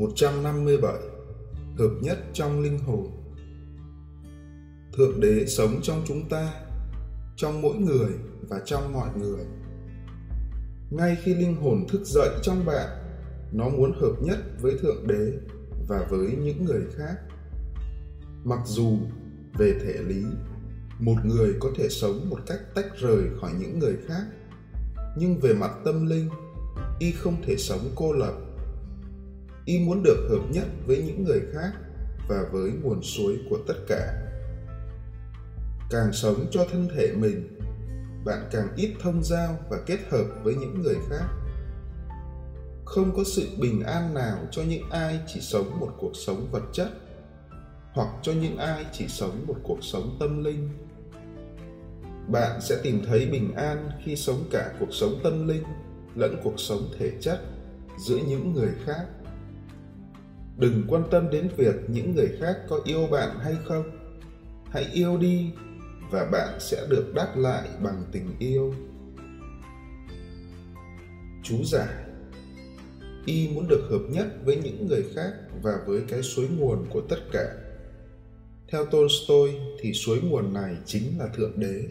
157 Hợp nhất trong linh hồn Thượng đế sống trong chúng ta, trong mỗi người và trong mọi người. Ngay khi linh hồn thức dậy trong bạn, nó muốn hợp nhất với Thượng đế và với những người khác. Mặc dù về thể lý, một người có thể sống một cách tách rời khỏi những người khác, nhưng về mặt tâm linh, y không thể sống cô lập y muốn được hợp nhất với những người khác và với nguồn suối của tất cả. Càng sống cho thân thể mình, bạn càng ít thông giao và kết hợp với những người khác. Không có sự bình an nào cho những ai chỉ sống một cuộc sống vật chất, hoặc cho những ai chỉ sống một cuộc sống tâm linh. Bạn sẽ tìm thấy bình an khi sống cả cuộc sống tâm linh lẫn cuộc sống thể chất giữa những người khác đừng quan tâm đến việc những người khác có yêu bạn hay không. Hãy yêu đi, và bạn sẽ được đáp lại bằng tình yêu. Chú giải y muốn được hợp nhất với những người khác và với cái suối nguồn của tất cả. Theo tolstoy thì suối nguồn này chính là thượng đế.